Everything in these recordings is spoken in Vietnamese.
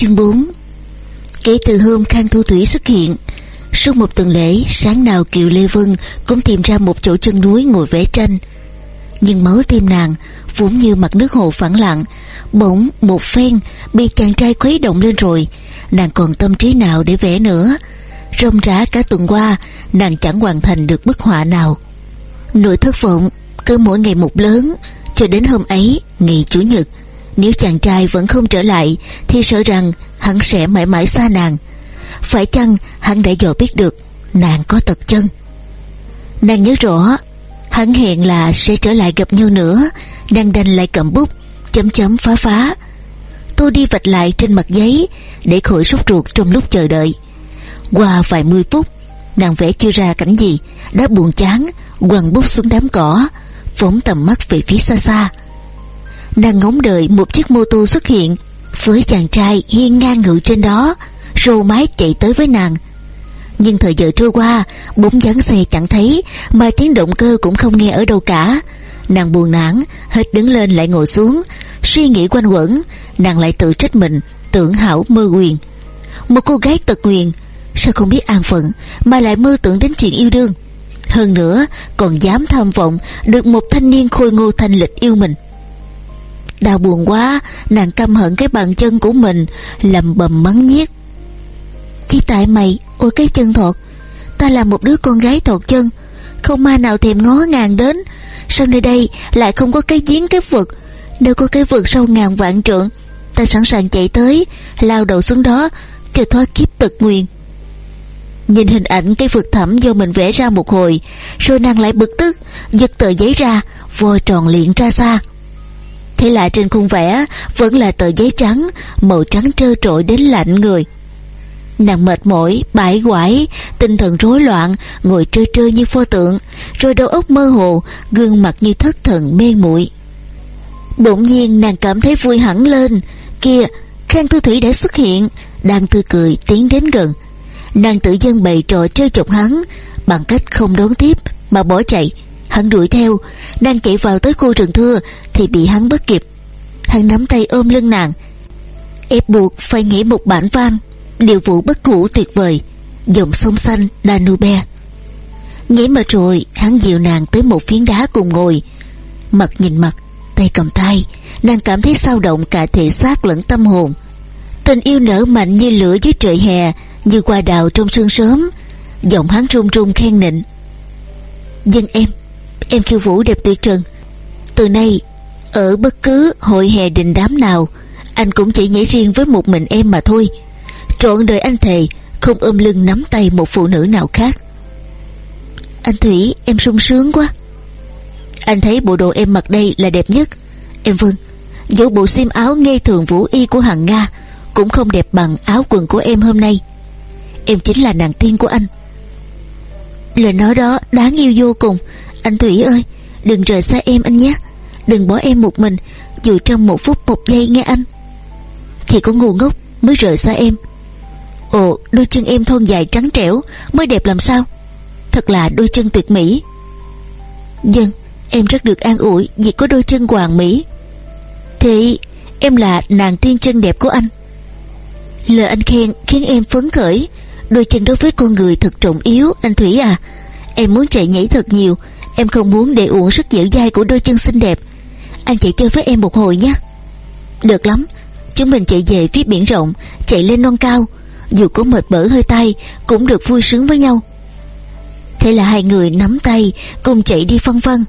Chương 4 Kể từ hôm Khang Thu Thủy xuất hiện, Suốt một tuần lễ, Sáng nào Kiều Lê Vân Cũng tìm ra một chỗ chân núi ngồi vẽ tranh. Nhưng máu tim nàng, Vốn như mặt nước hồ phẳng lặng, Bỗng một phen Bị chàng trai khuấy động lên rồi, Nàng còn tâm trí nào để vẽ nữa? Rông rã cả tuần qua, Nàng chẳng hoàn thành được bức họa nào. Nỗi thất vọng cứ mỗi ngày một lớn, Cho đến hôm ấy, Ngày Chủ nhật nếu chàng trai vẫn không trở lại, Thì sợ rằng hắn sẽ mãi mãi xa nàng. Phải chăng hắn đã dò biết được Nàng có tật chân? Nàng nhớ rõ, Hắn hẹn là sẽ trở lại gặp nhau nữa, Đang đành lại cầm bút, Chấm chấm phá phá. Tôi đi vạch lại trên mặt giấy Để khỏi sốt ruột trong lúc chờ đợi. Qua vài mươi phút, Nàng vẽ chưa ra cảnh gì, Đã buồn chán, quăng bút xuống đám cỏ, phóng tầm mắt về phía xa xa nàng ngóng đợi một chiếc mô tô xuất hiện với chàng trai hiên ngang ngự trên đó, rô mái chạy tới với nàng. Nhưng thời giờ trôi qua, bóng dáng xe chẳng thấy, mà tiếng động cơ cũng không nghe ở đâu cả. Nàng buồn nản, hết đứng lên lại ngồi xuống. Suy nghĩ quanh quẩn, nàng lại tự trách mình, tưởng hảo mơ quyền một cô gái tật nguyền, sao không biết an phận mà lại mơ tưởng đến chuyện yêu đương? Hơn nữa, còn dám tham vọng được một thanh niên khôi ngô thanh lịch yêu mình đau buồn quá, nàng căm hận cái bàn chân của mình, lầm bầm mắng nhiếc. Chỉ tại mày, ôi cái chân thọt, ta là một đứa con gái thọt chân, không ma nào thèm ngó ngàng đến. Sao nơi đây lại không có cái giếng, cái vực? Nếu có cái vực sâu ngàn vạn trượng, ta sẵn sàng chạy tới, lao đầu xuống đó, cho thoát kiếp tật nguyền. Nhìn hình ảnh cái vực thẳm do mình vẽ ra một hồi, Rồi nàng lại bực tức, Giật tờ giấy ra Vò tròn liện ra xa. Thế là trên khung vẽ Vẫn là tờ giấy trắng Màu trắng trơ trội đến lạnh người. Nàng mệt mỏi, bãi quải Tinh thần rối loạn Ngồi trơ trơ như pho tượng Rồi đầu óc mơ hồ Gương mặt như thất thần mê muội. Bỗng nhiên nàng cảm thấy vui hẳn lên. Kia, Khang Thu Thủy đã xuất hiện Đang tươi cười tiến đến gần. Nàng tự dân bày trò chơi chọc hắn bằng cách không đón tiếp mà bỏ chạy hắn đuổi theo. Đang chạy vào tới khu rừng thưa thì bị hắn bắt kịp. Hắn nắm tay ôm lưng nàng. Ép buộc phải nhảy một bản van điều vụ bất hủ tuyệt vời. Dòng sông xanh Danube nhảy mà rồi, hắn dịu nàng tới một phiến đá cùng ngồi. Mặt nhìn mặt, tay cầm tay, nàng cảm thấy sao động cả thể xác lẫn tâm hồn. Tình yêu nở mạnh như lửa dưới trời hè, như hoa đào trong sương sớm. Giọng hắn run run khen nịnh. Dân em em khiêu vũ đẹp tuyệt trần. Từ nay, ở bất cứ hội hè đình đám nào, anh cũng chỉ nhảy riêng với một mình em mà thôi. Trọn đời anh thề, không ôm lưng nắm tay một phụ nữ nào khác. Anh thủy, em sung sướng quá. Anh thấy bộ đồ em mặc đây là đẹp nhất. Em vâng dẫu bộ xiêm áo ngây thường vũ y của hằng nga cũng không đẹp bằng áo quần của em hôm nay. Em chính là nàng tiên của anh. Lời nói đó đáng yêu vô cùng anh Thủy ơi, Đừng rời xa em anh nhé. Đừng bỏ em một mình, Dù trong một phút một giây nghe anh. Thì có ngu ngốc mới rời xa em. Ồ, đôi chân em thon dài trắng trẻo Mới đẹp làm sao? Thật là đôi chân tuyệt mỹ. Dân em rất được an ủi Vì có đôi chân hoàng mỹ. Thì em là nàng tiên chân đẹp của anh. Lời anh khen khiến em phấn khởi. Đôi chân đối với con người thật trọng yếu, Anh Thủy à. Em muốn chạy nhảy thật nhiều Em không muốn để uổng sức dẻo dai của đôi chân xinh đẹp. Anh chạy chơi với em một hồi nhé. Được lắm. Chúng mình chạy về phía biển rộng, Chạy lên non cao. Dù có mệt bở hơi tay, Cũng được vui sướng với nhau. Thế là hai người nắm tay, Cùng chạy đi phân vân.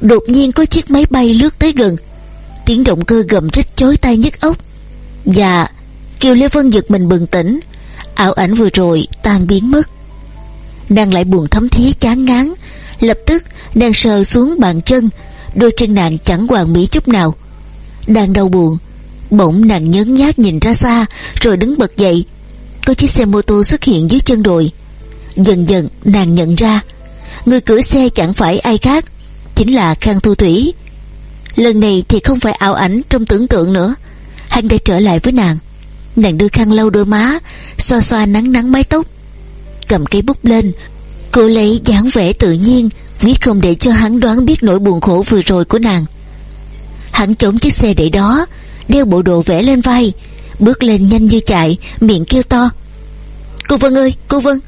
Đột nhiên có chiếc máy bay lướt tới gần. Tiếng động cơ gầm rít chối tay nhức ốc Và dạ, Kiều Lê Vân giật mình bừng tỉnh. Ảo ảnh vừa rồi tan biến mất. Đang lại buồn thấm thía chán ngán lập tức nàng sờ xuống bàn chân, đôi chân nàng chẳng hoàn mỹ chút nào. Đang đau buồn, bỗng nàng nhớn nhát nhìn ra xa, rồi đứng bật dậy. Có chiếc xe mô tô xuất hiện dưới chân đồi. Dần dần nàng nhận ra, người cưỡi xe chẳng phải ai khác, chính là khang thu thủy. Lần này thì không phải ảo ảnh trong tưởng tượng nữa. Hắn đã trở lại với nàng. Nàng đưa khăn lau đôi má, xoa xoa nắng nắng mái tóc, cầm cây bút lên cô lấy dáng vẻ tự nhiên quyết không để cho hắn đoán biết nỗi buồn khổ vừa rồi của nàng. Hắn chống chiếc xe để đó, đeo bộ đồ vẽ lên vai, Bước lên nhanh như chạy, Miệng kêu to. Cô Vân ơi, cô Vân.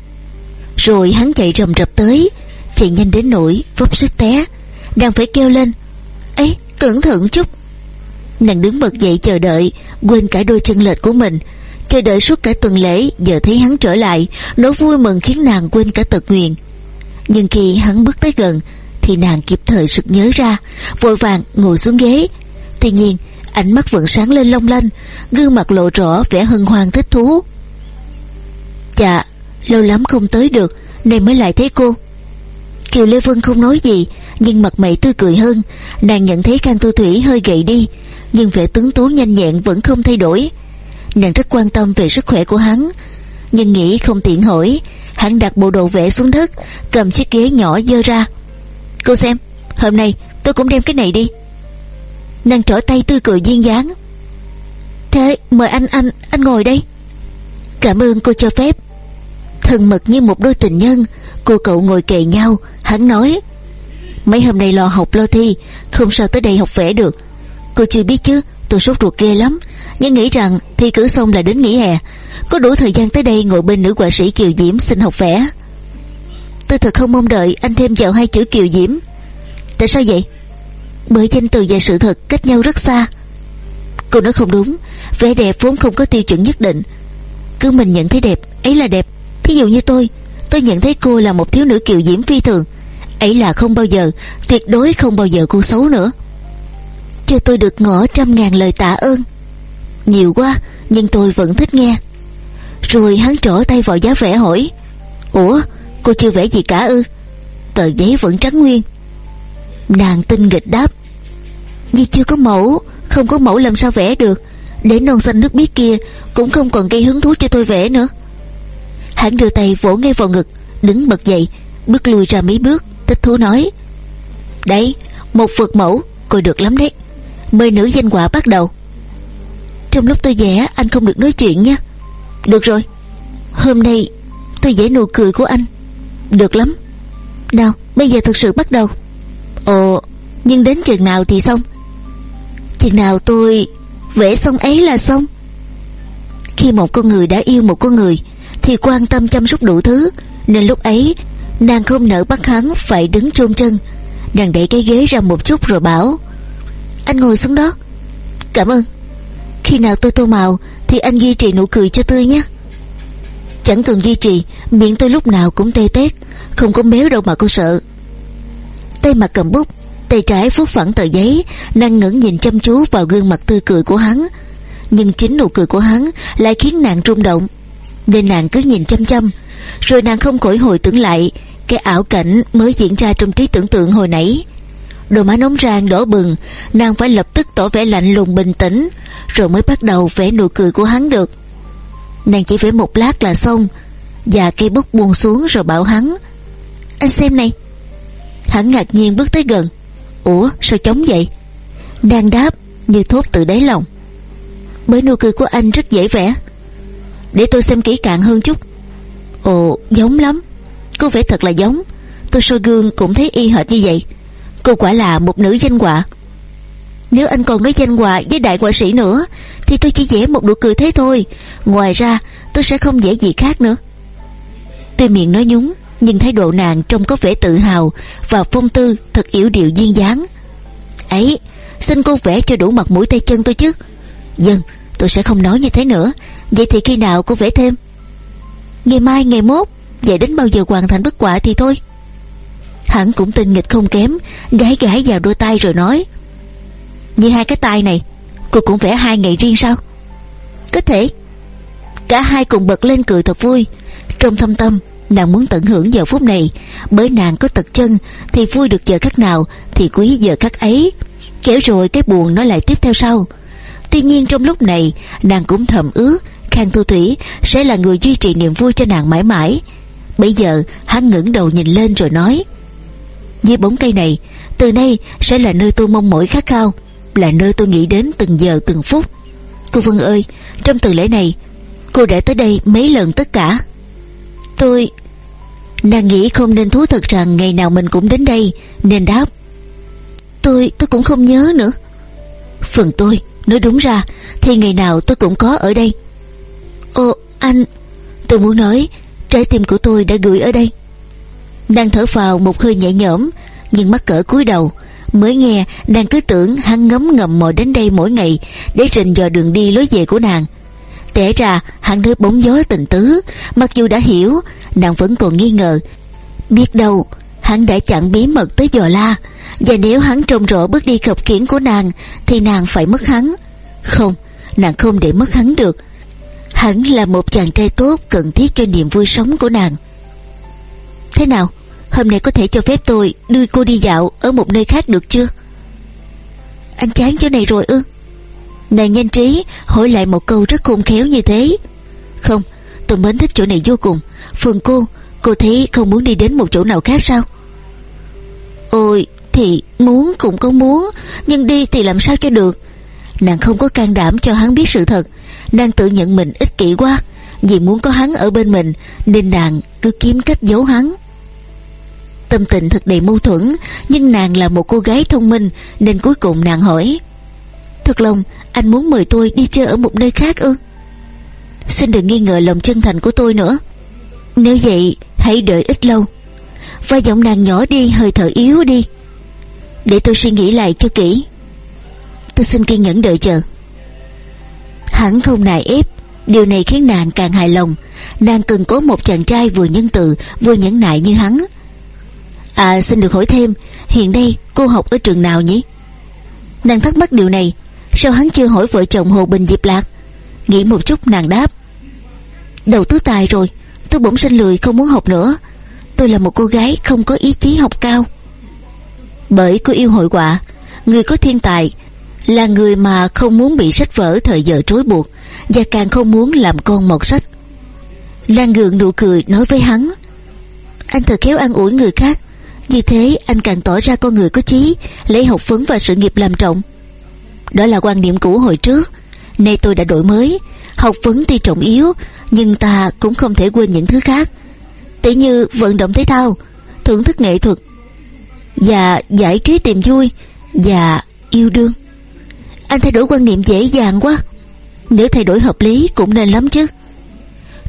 Rồi hắn chạy rầm rập tới, Chạy nhanh đến nỗi vấp sức té, Đang phải kêu lên. Ấy, cẩn thận chút. Nàng đứng bật dậy chờ đợi, Quên cả đôi chân lệch của mình Chờ đợi suốt cả tuần lễ, Giờ thấy hắn trở lại, Nỗi vui mừng khiến nàng quên cả tật nguyện Nhưng khi hắn bước tới gần, Thì nàng kịp thời sực nhớ ra, Vội vàng ngồi xuống ghế. Tuy nhiên, ánh mắt vẫn sáng lên long lanh, Gương mặt lộ rõ vẻ hân hoan thích thú. Chà Lâu lắm không tới được Nên mới lại thấy cô. Kiều Lê Vân không nói gì, Nhưng mặt mày tươi cười hơn. Nàng nhận thấy Khang Tu Thủy hơi gầy đi, Nhưng vẻ tướng tú nhanh nhẹn vẫn không thay đổi. Nàng rất quan tâm về sức khỏe của hắn. Nhưng nghĩ không tiện hỏi, Hắn đặt bộ đồ vẽ xuống đất, Cầm chiếc ghế nhỏ dơ ra. Cô xem, Hôm nay tôi cũng đem cái này đi. Nàng trở tay tươi cười duyên dáng. Thế mời anh anh Anh ngồi đây. Cảm ơn cô cho phép. Thân mật như một đôi tình nhân, Cô cậu ngồi kề nhau, Hắn nói. Mấy hôm nay lo học lo thi, Không sao tới đây học vẽ được. Cô chưa biết chứ, tôi sốt ruột ghê lắm. Nhưng nghĩ rằng thi cử xong là đến nghỉ hè. Có đủ thời gian tới đây ngồi bên nữ họa sĩ Kiều Diễm xin học vẽ. Tôi thật không mong đợi anh thêm vào hai chữ Kiều Diễm. Tại sao vậy? Bởi danh từ và sự thật cách nhau rất xa. Cô nói không đúng. Vẻ đẹp vốn không có tiêu chuẩn nhất định. Cứ mình nhận thấy đẹp, Ấy là đẹp. Thí dụ như tôi Tôi nhận thấy cô là một thiếu nữ kiều diễm phi thường. Ấy là không bao giờ, Tuyệt đối không bao giờ cô xấu nữa. Cho tôi được ngỏ trăm ngàn lời tạ ơn. Nhiều quá, Nhưng tôi vẫn thích nghe. Rồi hắn trỏ tay vào giá vẽ hỏi, Ủa, cô chưa vẽ gì cả ư? Tờ giấy vẫn trắng nguyên. Nàng tinh nghịch đáp Vì chưa có mẫu, Không có mẫu làm sao vẽ được. Để non xanh nước biếc kia Cũng không còn gây hứng thú cho tôi vẽ nữa. Hắn đưa tay vỗ ngay vào ngực, Đứng bật dậy, Bước lùi ra mấy bước, Thích thú nói Đấy một vượt mẫu Coi được lắm đấy. Mời nữ danh quả bắt đầu. Trong lúc tôi vẽ anh không được nói chuyện nha. Được rồi. Hôm nay tôi vẽ nụ cười của anh. Được lắm. Nào, bây giờ thực sự bắt đầu. Ồ, Nhưng đến chừng nào thì xong? Chừng nào tôi Vẽ xong ấy là xong? Khi một con người đã yêu một con người, thì quan tâm chăm sóc đủ thứ, nên lúc ấy, nàng không nỡ bắt hắn phải đứng chôn chân. Nàng đẩy cái ghế ra một chút rồi bảo, anh ngồi xuống đó. Cảm ơn khi nào tôi tô màu, thì anh duy trì nụ cười cho tôi nhé. Chẳng cần duy trì, miệng tôi lúc nào cũng tê tét, không có méo đâu mà cô sợ. Tay mặt cầm bút, tay trái vuốt phẳng tờ giấy năng ngẩng nhìn chăm chú vào gương mặt tươi cười của hắn. Nhưng chính nụ cười của hắn lại khiến nàng rung động, nên nàng cứ nhìn chăm chăm. Rồi nàng không khỏi hồi tưởng lại cái ảo cảnh mới diễn ra trong trí tưởng tượng hồi nãy đôi má nóng rang đỏ bừng, nàng phải lập tức tỏ vẻ lạnh lùng bình tĩnh, rồi mới bắt đầu vẽ nụ cười của hắn được. Nàng chỉ vẽ một lát là xong, và cây bút buông xuống rồi bảo hắn, anh xem này. Hắn ngạc nhiên bước tới gần, ủa, sao chống vậy? Nàng đáp như thốt từ đáy lòng, bởi nụ cười của anh rất dễ vẽ. Để tôi xem kỹ càng hơn chút. Ồ, giống lắm Cô vẽ thật là giống, Tôi soi gương cũng thấy y hệt như vậy. Cô quả là một nữ danh họa. Nếu anh còn nói danh họa với đại họa sĩ nữa, Thì tôi chỉ vẽ một nụ cười thế thôi. Ngoài ra, tôi sẽ không vẽ gì khác nữa. Tuy miệng nói nhúng, Nhưng thái độ nàng trông có vẻ tự hào Và phong tư thật yếu điệu duyên dáng. Ấy, Xin cô vẽ cho đủ mặt mũi tay chân tôi chứ. Dân tôi sẽ không nói như thế nữa. Vậy thì khi nào cô vẽ thêm? Ngày mai, ngày mốt, Vậy đến bao giờ hoàn thành bức họa thì thôi. Hắn cũng tinh nghịch không kém, Gái gái vào đôi tay rồi nói. Như hai cái tay này, Cô cũng vẽ hai ngày riêng sao? Có thể. Cả hai cùng bật lên cười thật vui. Trong thâm tâm, Nàng muốn tận hưởng giờ phút này. Bởi nàng có tật chân, Thì vui được giờ khắc nào, Thì quý giờ khắc ấy. Kéo rồi cái buồn nó lại tiếp theo sau. Tuy nhiên trong lúc này, Nàng cũng thầm ước, Khang Thu Thủy sẽ là người duy trì niềm vui cho nàng mãi mãi. Bây giờ, hắn ngẩng đầu nhìn lên rồi nói. Dưới bóng cây này, Từ nay sẽ là nơi tôi mong mỏi khát khao, Là nơi tôi nghĩ đến từng giờ, từng phút. Cô Vân ơi, Trong tuần lễ này, Cô đã tới đây mấy lần tất cả? Tôi Nàng nghĩ không nên thú thật rằng Ngày nào mình cũng đến đây, Nên đáp. Tôi tôi cũng không nhớ nữa. Phần tôi, Nói đúng ra, Thì ngày nào tôi cũng có ở đây. Ồ, anh, Tôi muốn nói, Trái tim của tôi đã gửi ở đây. Đang thở phào một hơi nhẹ nhõm, Nhưng mắc cỡ cúi đầu, Mới nghe đang cứ tưởng hắn ngấm ngầm mò đến đây mỗi ngày Để rình dò đường đi lối về của nàng. Tẻ ra, hắn nói bóng gió tình tứ, Mặc dù đã hiểu, Nàng vẫn còn nghi ngờ. Biết đâu, hắn đã chặn bí mật tới dò la, Và nếu hắn trông rõ bước đi khập khiển của nàng, Thì nàng phải mất hắn. Không, Nàng không để mất hắn được. Hắn là một chàng trai tốt Cần thiết cho niềm vui sống của nàng. Thế nào? Hôm nay có thể cho phép tôi đưa cô đi dạo Ở một nơi khác được chưa? Anh chán chỗ này rồi ư? Nàng nhanh trí hỏi lại một câu rất khôn khéo như thế. Không, Tôi mến thích chỗ này vô cùng. Phương cô Cô thấy không muốn đi đến một chỗ nào khác sao? Ôi, Thì muốn cũng có muốn, Nhưng đi thì làm sao cho được? Nàng không có can đảm cho hắn biết sự thật. Nàng tự nhận mình ích kỷ quá. Vì muốn có hắn ở bên mình, Nên nàng cứ kiếm cách giấu hắn. Tâm tình thật đầy mâu thuẫn, Nhưng nàng là một cô gái thông minh, Nên cuối cùng nàng hỏi Thật lòng anh muốn mời tôi đi chơi ở một nơi khác ư? Xin đừng nghi ngờ lòng chân thành của tôi nữa. Nếu vậy, hãy đợi ít lâu. Và giọng nàng nhỏ đi, hơi thở yếu đi. Để tôi suy nghĩ lại cho kỹ. Tôi xin kiên nhẫn đợi chờ. Hắn không nài ép. Điều này khiến nàng càng hài lòng. Nàng cần có một chàng trai vừa nhân từ, Vừa nhẫn nại như hắn. À xin được hỏi thêm, Hiện đây cô học ở trường nào nhỉ? Nàng thắc mắc điều này, Sao hắn chưa hỏi vợ chồng Hồ Bình Diệp Lạc? Nghĩ một chút nàng đáp. Đầu tứ tài rồi, Tôi bỗng sinh lười không muốn học nữa. Tôi là một cô gái không có ý chí học cao. Bởi cô yêu hội họa, Người có thiên tài Là người mà không muốn bị sách vở thời giờ trối buộc Và càng không muốn làm con một sách. Lan gượng nụ cười nói với hắn. Anh thật khéo ăn ủi người khác. Như thế, anh càng tỏ ra con người có chí, Lấy học vấn và sự nghiệp làm trọng. Đó là quan niệm cũ hồi trước. Nay tôi đã đổi mới. Học vấn tuy trọng yếu, Nhưng ta cũng không thể quên những thứ khác. Tỷ như vận động thể thao, Thưởng thức nghệ thuật, Và giải trí tìm vui, Và yêu đương. Anh thay đổi quan niệm dễ dàng quá. Nếu thay đổi hợp lý cũng nên lắm chứ.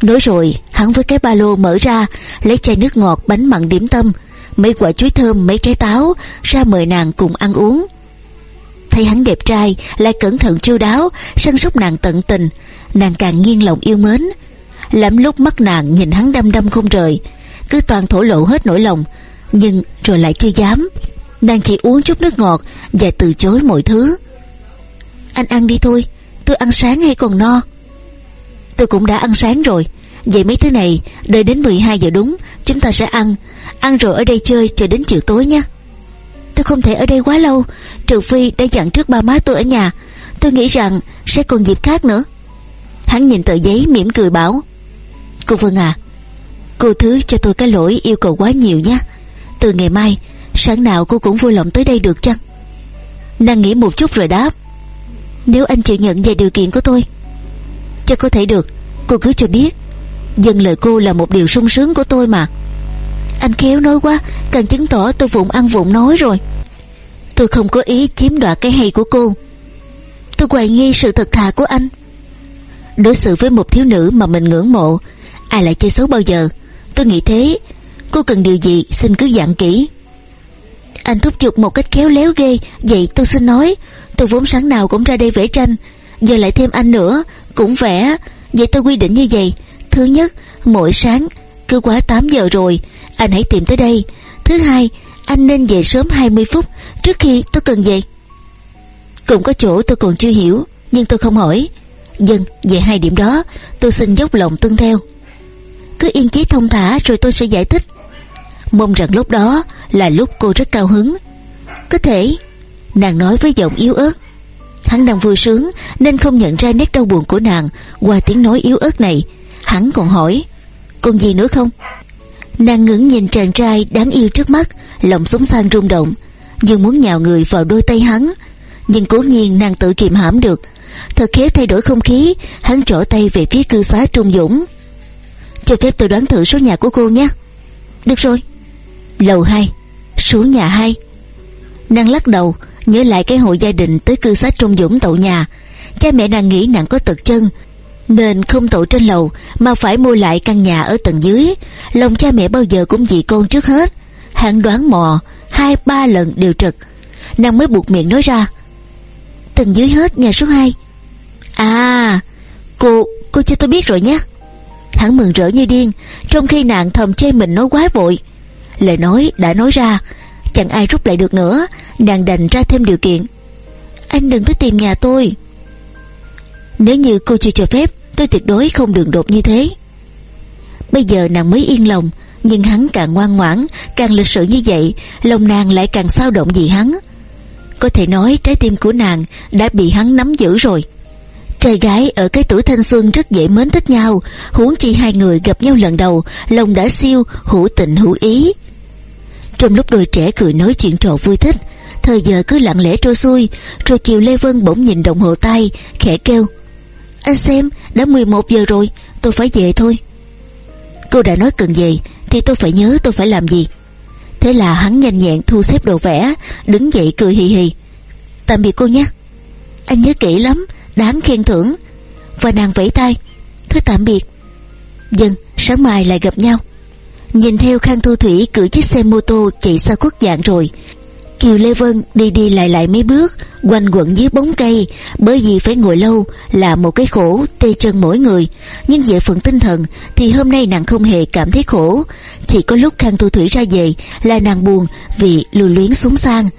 Nói rồi, Hắn với cái ba lô mở ra, Lấy chai nước ngọt bánh mặn điểm tâm Mấy quả chuối thơm, mấy trái táo, Ra mời nàng cùng ăn uống. Thấy hắn đẹp trai, Lại cẩn thận chu đáo, Săn sóc nàng tận tình. Nàng càng nghiêng lòng yêu mến. Lắm lúc mắt nàng nhìn hắn đăm đăm không rời, Cứ toàn thổ lộ hết nỗi lòng, Nhưng rồi lại chưa dám. Nàng chỉ uống chút nước ngọt Và từ chối mọi thứ. Anh ăn đi thôi, Tôi ăn sáng hay còn no? Tôi cũng đã ăn sáng rồi, Vậy mấy thứ này Đợi đến 12 giờ đúng, Chúng ta sẽ ăn. Ăn rồi ở đây chơi cho đến chiều tối nha. Tôi không thể ở đây quá lâu, Trừ phi đã dặn trước ba má tôi ở nhà. Tôi nghĩ rằng sẽ còn dịp khác nữa. Hắn nhìn tờ giấy mỉm cười bảo, Cô Vân à Cô thứ cho tôi cái lỗi yêu cầu quá nhiều nhé Từ ngày mai, Sáng nào cô cũng vui lòng tới đây được chăng? Nàng nghĩ một chút rồi đáp, Nếu anh chịu nhận về điều kiện của tôi, Cho có thể được, Cô cứ cho biết. Dân lời cô là một điều sung sướng của tôi mà. Anh khéo nói quá, Càng chứng tỏ tôi vụng ăn vụng nói rồi. Tôi không có ý chiếm đoạt cái hay của cô. Tôi hoài nghi sự thật thà của anh. Đối xử với một thiếu nữ mà mình ngưỡng mộ, Ai lại chơi xấu bao giờ? Tôi nghĩ thế. Cô cần điều gì, xin cứ dặn kỹ. Anh thúc giục một cách khéo léo ghê. Vậy tôi xin nói, Tôi vốn sáng nào cũng ra đây vẽ tranh. Giờ lại thêm anh nữa, Cũng vẽ. Vậy tôi quy định như vậy. Thứ nhất, mỗi sáng, Cứ quá 8 giờ rồi anh hãy tìm tới đây. Thứ hai, anh nên về sớm 20 phút Trước khi tôi cần về. Cũng có chỗ tôi còn chưa hiểu, Nhưng tôi không hỏi. Dân về hai điểm đó, Tôi xin dốc lòng tuân theo. Cứ yên chí thông thả rồi tôi sẽ giải thích. Mong rằng lúc đó Là lúc cô rất cao hứng. Có thể, Nàng nói với giọng yếu ớt. Hắn đang vui sướng Nên không nhận ra nét đau buồn của nàng Qua tiếng nói yếu ớt này. Hắn còn hỏi, Còn gì nữa không? Nàng ngưỡng nhìn chàng trai đáng yêu trước mắt, Lòng súng sang rung động Như muốn nhào người vào đôi tay hắn. Nhưng cố nhiên nàng tự kiềm hãm được. Thật khế thay đổi không khí, Hắn trỏ tay về phía cư xá Trung Dũng. Cho phép tôi đoán thử số nhà của cô nhé. Được rồi. Lầu 2 Số nhà 2 Nàng lắc đầu, Nhớ lại cái hội gia đình tới cư xá Trung Dũng tậu nhà. Cha mẹ nàng nghĩ nàng có tật chân nên không tụ trên lầu Mà phải mua lại căn nhà ở tầng dưới. Lòng cha mẹ bao giờ cũng dị con trước hết. Hắn đoán mò Hai ba lần đều trật Nàng mới buộc miệng nói ra Tầng dưới hết nhà số 2 À Cô, cô cho tôi biết rồi nhé. Hắn mừng rỡ như điên Trong khi nàng thầm chê mình nói quá vội. Lời nói đã nói ra Chẳng ai rút lại được nữa Nàng đành ra thêm điều kiện. Anh đừng tới tìm nhà tôi. Nếu như cô chưa cho phép Tôi tuyệt đối không đường đột như thế. Bây giờ nàng mới yên lòng, Nhưng hắn càng ngoan ngoãn, Càng lịch sự như vậy, Lòng nàng lại càng sao động vì hắn. Có thể nói trái tim của nàng Đã bị hắn nắm giữ rồi. Trai gái ở cái tuổi thanh xuân rất dễ mến thích nhau, Huống chi hai người gặp nhau lần đầu, Lòng đã siêu, hữu tình hữu ý. Trong lúc đôi trẻ cười nói chuyện trò vui thích, Thời giờ cứ lặng lẽ trôi xuôi, Rồi Kiều Lê Vân bỗng nhìn đồng hồ tay, Khẽ kêu, Anh xem đã 11 giờ rồi, Tôi phải về thôi. Cô đã nói cần về, Thì tôi phải nhớ tôi phải làm gì. Thế là hắn nhanh nhẹn thu xếp đồ vẽ, Đứng dậy cười hì hì. Tạm biệt cô nhé. Anh nhớ kỹ lắm, đáng khen thưởng. Và nàng vẫy tay, thứ tạm biệt. Dần sáng mai lại gặp nhau. Nhìn theo khang thu thủy cưỡi chiếc xe mô tô chạy xa khuất dạng rồi kiều lê vân đi đi lại lại mấy bước, quanh quẩn dưới bóng cây, bởi vì phải ngồi lâu là một cái khổ tê chân mỗi người. Nhưng về phần tinh thần, thì hôm nay nàng không hề cảm thấy khổ. Chỉ có lúc khang thu thủy ra về là nàng buồn vì lưu luyến xuống sang.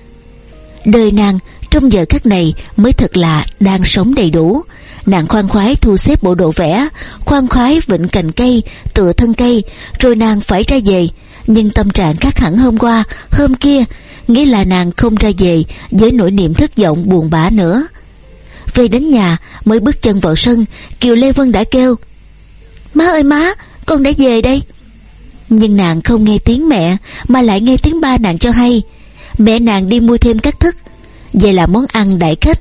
Đời nàng trong giờ khắc này mới thật là đang sống đầy đủ. Nàng khoan khoái thu xếp bộ đồ vẽ, khoan khoái vịnh cành cây, tựa thân cây, rồi nàng phải ra về. Nhưng tâm trạng khác hẳn hôm qua, hôm kia nghĩa là nàng không ra về với nỗi niềm thất vọng buồn bã nữa. Về đến nhà, mới bước chân vào sân, kiều lê vân đã kêu, má ơi má, con đã về đây. Nhưng nàng không nghe tiếng mẹ, mà lại nghe tiếng ba nàng cho hay. Mẹ nàng đi mua thêm các thức, Vậy là món ăn đại khách.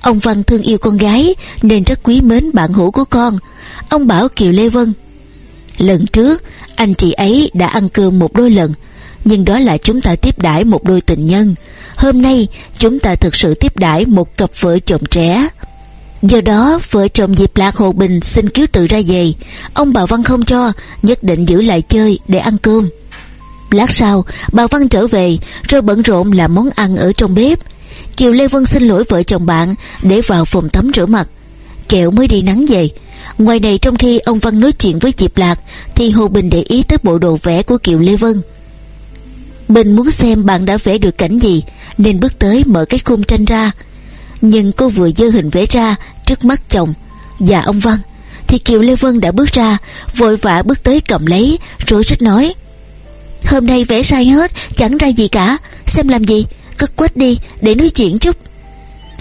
Ông Văn thương yêu con gái Nên rất quý mến bạn hữu của con. Ông bảo Kiều Lê Vân, Lần trước, anh chị ấy đã ăn cơm một đôi lần nhưng đó là chúng ta tiếp đãi một đôi tình nhân Hôm nay, chúng ta thực sự tiếp đãi một cặp vợ chồng trẻ Do đó, vợ chồng Diệp Lạc Hồ Bình xin cứu tự ra về Ông bà Văn không cho, Nhất định giữ lại chơi để ăn cơm Lát sau, bà Văn trở về, Rồi bận rộn làm món ăn ở trong bếp Kiều Lê Vân xin lỗi vợ chồng bạn để vào phòng tắm rửa mặt. Kẹo mới đi nắng về. Ngoài này trong khi ông Văn nói chuyện với Diệp Lạc, thì Hồ Bình để ý tới bộ đồ vẽ của Kiều Lê Vân. Bình muốn xem bạn đã vẽ được cảnh gì, nên bước tới mở cái khung tranh ra. Nhưng cô vừa dơ hình vẽ ra trước mắt chồng. Và ông Văn. Thì Kiều Lê Vân đã bước ra, vội vã bước tới cầm lấy, rối rít nói. Hôm nay vẽ sai hết, chẳng ra gì cả. Xem làm gì, cất quách đi, để nói chuyện chút.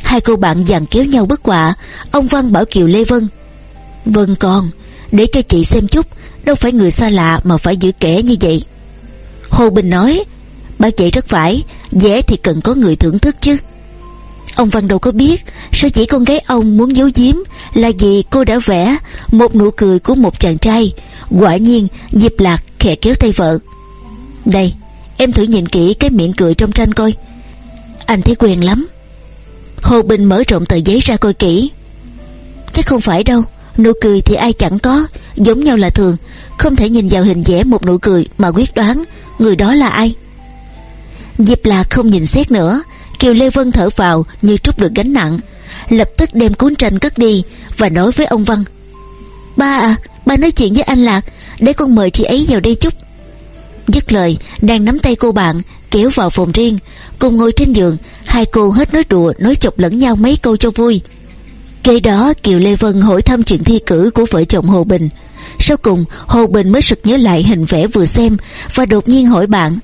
Hai cô bạn dàn kéo nhau bất quả ông văn bảo kiều lê vân. Vâng con, để cho chị xem chút, đâu phải người xa lạ mà phải giữ kẻ như vậy. Hồ bình nói bác chị rất phải, dễ thì cần có người thưởng thức chứ. Ông văn đâu có biết, sao chỉ con gái ông muốn giấu giếm, là vì cô đã vẽ một nụ cười của một chàng trai, quả nhiên diệp lạc khẽ kéo tay vợ. Đây, em thử nhìn kỹ cái miệng cười trong tranh coi. Anh thấy quen lắm. Hồ Bình mở rộng tờ giấy ra coi kỹ. Chắc không phải đâu, Nụ cười thì ai chẳng có, Giống nhau là thường. Không thể nhìn vào hình vẽ một nụ cười Mà quyết đoán người đó là ai. Diệp Lạc không nhìn xét nữa. Kiều Lê Vân thở vào như trút được gánh nặng. Lập tức đem cuốn tranh cất đi Và nói với ông Văn. Ba à Ba nói chuyện với anh Lạc, Để con mời chị ấy vào đây chút. Dứt lời, đang nắm tay cô bạn, kéo vào phòng riêng. Cùng ngồi trên giường, hai cô hết nói đùa, nói chọc lẫn nhau mấy câu cho vui. Kế đó, kiều lê vân hỏi thăm chuyện thi cử của vợ chồng hồ bình. Sau cùng, hồ bình mới sực nhớ lại hình vẽ vừa xem và đột nhiên hỏi bạn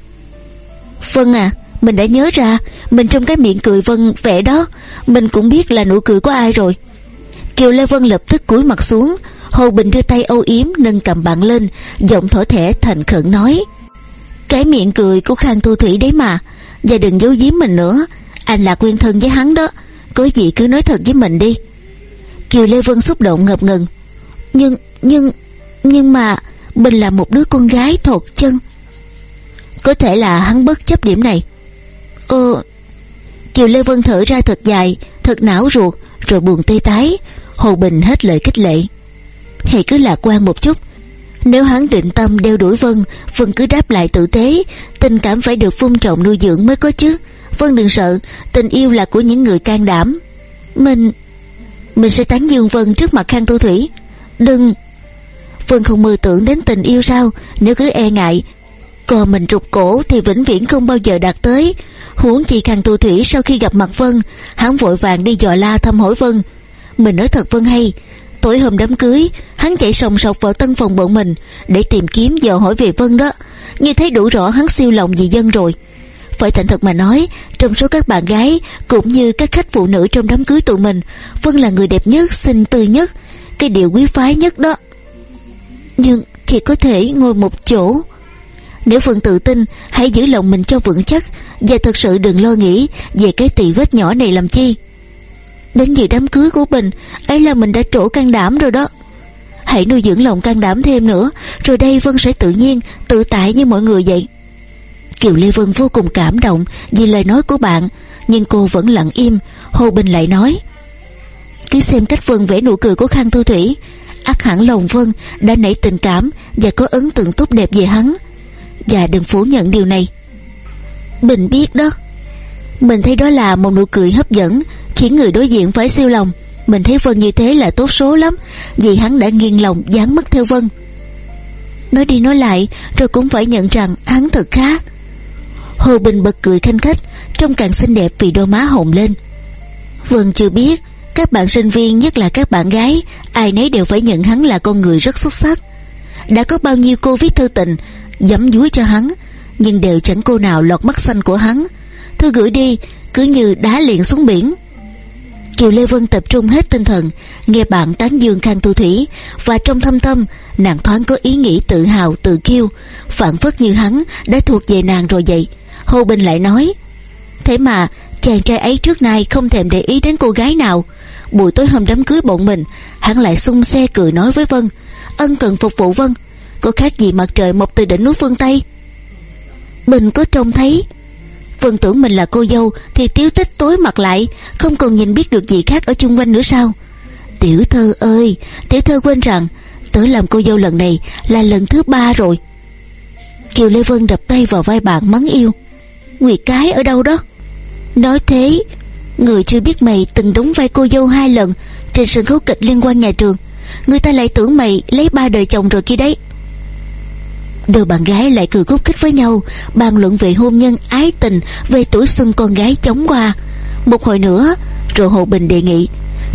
vân à mình đã nhớ ra mình trong cái miệng cười vân vẽ đó mình cũng biết là nụ cười của ai rồi. Kiều lê vân lập tức cúi mặt xuống hồ bình đưa tay âu yếm nâng cầm bạn lên giọng thở thẻ thành khẩn nói. Cái miệng cười của Khang Thu Thủy đấy mà Và đừng giấu giếm mình nữa Anh là quyên thân với hắn đó Có gì cứ nói thật với mình đi. Kiều Lê Vân xúc động ngập ngừng. Nhưng, nhưng, nhưng mà bình là một đứa con gái thột chân. Có thể là hắn bất chấp điểm này. Ờ Kiều Lê Vân thở ra thật dài, Thật não ruột, Rồi buồn tê tái. Hồ Bình hết lời kích lệ. Hãy cứ lạc quan một chút. Nếu hắn định tâm đeo đuổi Vân Vân cứ đáp lại tử tế. Tình cảm phải được phun trọng nuôi dưỡng mới có chứ. Vân đừng sợ, Tình yêu là của những người can đảm. Mình Mình sẽ tán dương Vân trước mặt Khang Tu Thủy. Đừng. Vân không mơ tưởng đến tình yêu sao, Nếu cứ e ngại còn mình rụt cổ thì vĩnh viễn không bao giờ đạt tới. Huống chi Khang Tu Thủy sau khi gặp mặt Vân Hắn vội vàng đi dò la thăm hỏi Vân. Mình nói thật Vân hay. Tối hôm đám cưới Hắn chạy sòng sọc vào tân phòng bọn mình Để tìm kiếm dò hỏi về Vân đó. Như thấy đủ rõ hắn siêu lòng vì dân rồi. Phải thành thật mà nói Trong số các bạn gái Cũng như các khách phụ nữ trong đám cưới tụi mình Vân là người đẹp nhất, xinh tươi nhất Cái điều quý phái nhất đó. Nhưng chỉ có thể ngồi một chỗ. Nếu Phương tự tin, Hãy giữ lòng mình cho vững chắc. Và thật sự đừng lo nghĩ Về cái tỳ vết nhỏ này làm chi. Đến dự đám cưới của bình ấy là mình đã trổ can đảm rồi đó. Hãy nuôi dưỡng lòng can đảm thêm nữa, Rồi đây Vân sẽ tự nhiên, Tự tại như mọi người vậy. Kiều Lê Vân vô cùng cảm động Vì lời nói của bạn, Nhưng cô vẫn lặng im. Hồ Bình lại nói, Cứ xem cách Vân vẽ nụ cười của Khang Thu Thủy. Ắt hẳn lòng Vân đã nảy tình cảm Và có ấn tượng tốt đẹp về hắn. Và đừng phủ nhận điều này. Bình biết đó. Mình thấy đó là một nụ cười hấp dẫn, Khiến người đối diện phải siêu lòng. Mình thấy Vân như thế là tốt số lắm, Vì hắn đã nghiêng lòng, dán mắt theo Vân. Nói đi nói lại, Rồi cũng phải nhận rằng hắn thật khá. Hồ Bình bật cười khanh khách, Trông càng xinh đẹp vì đôi má hồng lên. Vân chưa biết, Các bạn sinh viên, nhất là các bạn gái, Ai nấy đều phải nhận hắn là con người rất xuất sắc. Đã có bao nhiêu cô viết thư tình Dẫm dúi cho hắn, Nhưng đều chẳng cô nào lọt mắt xanh của hắn. Thư gửi đi, Cứ như đá liền xuống biển. Kiều Lê Vân tập trung hết tinh thần, Nghe bạn tán dương Khang Tu Thủy, Và trong thâm tâm, Nàng thoáng có ý nghĩ tự hào, tự kiêu, Phản phất như hắn đã thuộc về nàng rồi vậy. Hồ Bình lại nói, Thế mà, chàng trai ấy trước nay Không thèm để ý đến cô gái nào. Buổi tối hôm đám cưới bọn mình, Hắn lại sung xe cười nói với Vân, Ân cần phục vụ Vân. Có khác gì mặt trời mọc từ đỉnh núi phương Tây? Bình có trông thấy. Vân tưởng mình là cô dâu Thì tiếu tích tối mặt lại, Không còn nhìn biết được gì khác ở chung quanh nữa sao? Tiểu thơ ơi, Tiểu thơ quên rằng, Tớ làm cô dâu lần này là lần thứ ba rồi. Kiều Lê Vân đập tay vào vai bạn mắng yêu. Nguyệt cái ở đâu đó? Nói thế, Người chưa biết mày từng đóng vai cô dâu hai lần Trên sân khấu kịch liên quan nhà trường. Người ta lại tưởng mày lấy ba đời chồng rồi kia đấy. Đôi bạn gái lại cười khúc khích với nhau, Bàn luận về hôn nhân ái tình, Về tuổi xuân con gái chống qua. Một hồi nữa Rồi Hồ Bình đề nghị